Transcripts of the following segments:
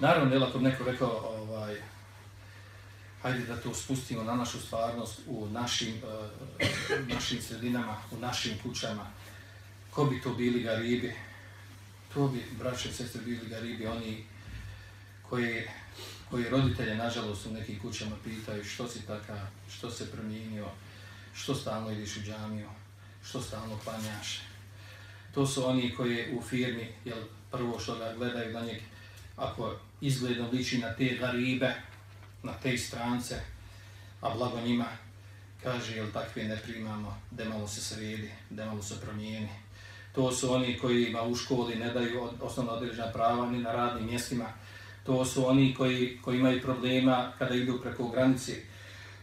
Naravno, jel, ako neko rekao, ovaj, hajde da to spustimo na našu stvarnost u našim, uh, našim sredinama, u našim kućama, ko bi to bili garibi? To bi, braće i sestre, bili garibi, oni koji, koji roditelje, nažalost, u nekim kućama pitaju što si taka, što se promijenio, što stalno ideš u džamiju, što stalno klanjaš. To su oni koji u firmi, jel, prvo što ga gledaju na njeg, ako izgledno liči na te garibe, na te strance, a blago njima, kaže, jel takve ne primamo, da malo se sredi, da malo se promijeni. To su oni koji ima u školi ne daju osnovno određena prava ni na radnim mjestima. To su oni koji, koji imaju problema kada idu preko granice.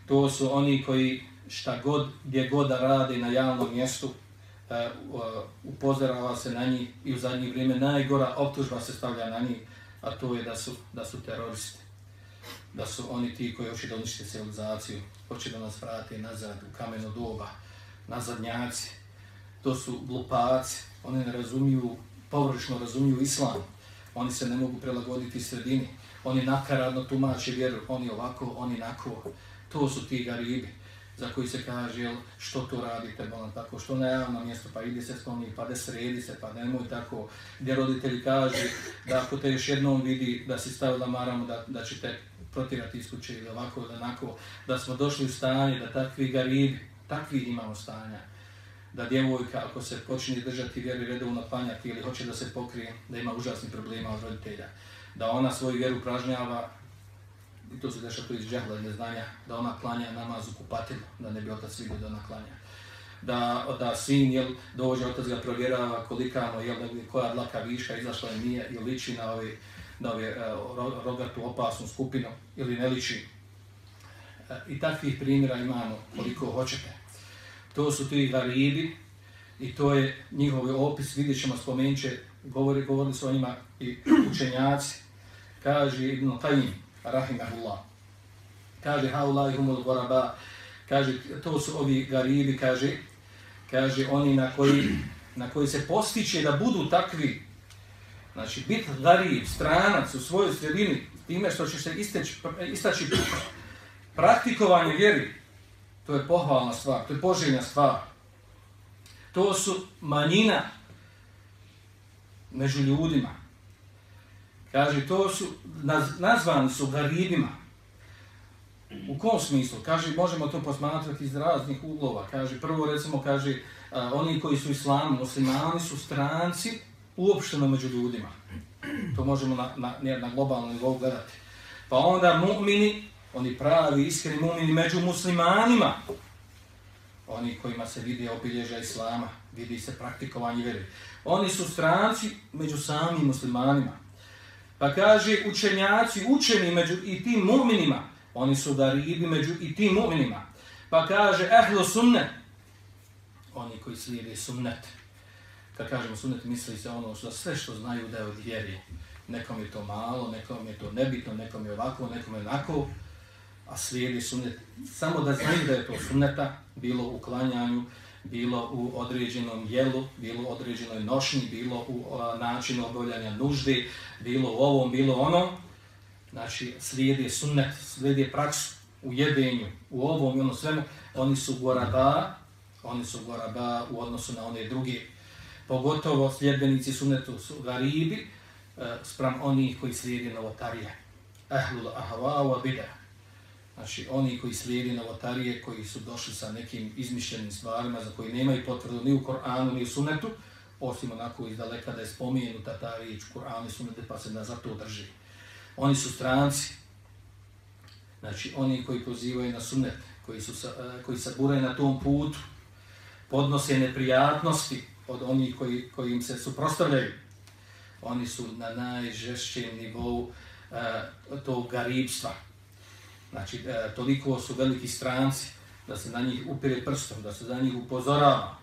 To su oni koji šta god, gdje god da rade na javnom mjestu, eh, eh, upozorava se na njih i u zadnje vrijeme najgora optužba se stavlja na njih, a to je da su, da su teroristi. Da su oni ti koji hoće da unište civilizaciju, hoće da nas vrate nazad u kameno doba, nazadnjaci. To su glupaci, oni ne razumiju, površno razumiju islam, oni se ne mogu prelagoditi sredini, oni nakaradno tumače vjeru, oni ovako, oni nako. To su ti garibi za koji se kaže jel, što to radite, bolan, tako, što na javno mjesto, pa ide se skloni, pa da sredi se, pa nemoj tako, gdje roditelji kaže da ako te još jednom vidi da si stavila maramu, da, da će te protirati iz kuće ili ovako ili onako, da smo došli u stanje, da takvi garibi, takvi imamo stanja, da djevojka ako se počne držati vjeru redovno klanjati ili hoće da se pokrije, da ima užasni problema od roditelja, da ona svoju vjeru pražnjava, i to se dešava to iz džehla neznanja, da ona klanja namaz u kupatilu, da ne bi otac vidio da ona klanja. Da, da sin, jel, dođe otac ga provjerava kolikamo, jel, da koja dlaka viša, izašla je nije, ili liči na ove, na ove uh, rogatu opasnu skupinu, ili ne liči. E, I takvih primjera imamo koliko hoćete. To su ti garibi, i to je njihov opis, vidjet ćemo spomenut će, govori, govorili su o njima i učenjaci, kaže Ibn Qajim, rahimahullah. Kaže, haulai humul goraba, kaže, to su ovi garibi, kaže, kaže, oni na koji, na koji se postiče da budu takvi, znači, bit garib, stranac u svojoj sredini, time što će se isteći, istaći praktikovanje vjeri, to je pohvalna stvar, to je poželjna stvar. To su manjina među ljudima, Kaže, to su, nazvani su garibima. U kom smislu? Kaže, možemo to posmatrati iz raznih uglova. Kaže, prvo recimo, kaže, a, oni koji su islami, muslimani su stranci uopšteno među ljudima. To možemo na, na, na globalnom nivou gledati. Pa onda mu'mini, oni pravi, iskreni mu'mini među muslimanima, oni kojima se vidi obilježa islama, vidi se praktikovanje vjeri. Oni su stranci među samim muslimanima. Pa kaže učenjaci, učeni među i tim mu'minima, oni su da ribi među i tim mu'minima. Pa kaže ehlo sunnet, oni koji slijede sunnet. Kad kažemo sunnet, misli se ono što sve što znaju da je od vjeri. Nekom je to malo, nekom je to nebitno, nekom je ovako, nekom je onako, a slijedi sunnet. Samo da znaju da je to sunneta, bilo u klanjanju, bilo u određenom jelu, bilo u određenoj nošnji, bilo u načinu obavljanja nužde, bilo u ovom, bilo ono. Znači, slijede sunnet, slijede praksu u jedenju, u ovom i ono svemu. Oni su goraba, oni su goraba u odnosu na one druge. Pogotovo sljedbenici sunnetu su garibi, e, spram sprem onih koji slijedi novotarije. Ahlul ahva wa bidah. Znači, oni koji slijedi novotarije, koji su došli sa nekim izmišljenim stvarima za koji nemaju potvrdu ni u Koranu, ni u Sunetu, osim onako iz daleka da je spomenuta ta riječ Koranu i Sunete, pa se da za to drži. Oni su stranci, znači oni koji pozivaju na Sunet, koji, su sa, eh, koji saburaju na tom putu, podnose neprijatnosti od onih koji, koji im se suprostavljaju. Oni su na najžešćem nivou uh, tog garibstva, Znači, e, toliko su veliki stranci da se na njih upire prstom, da se za njih upozorava.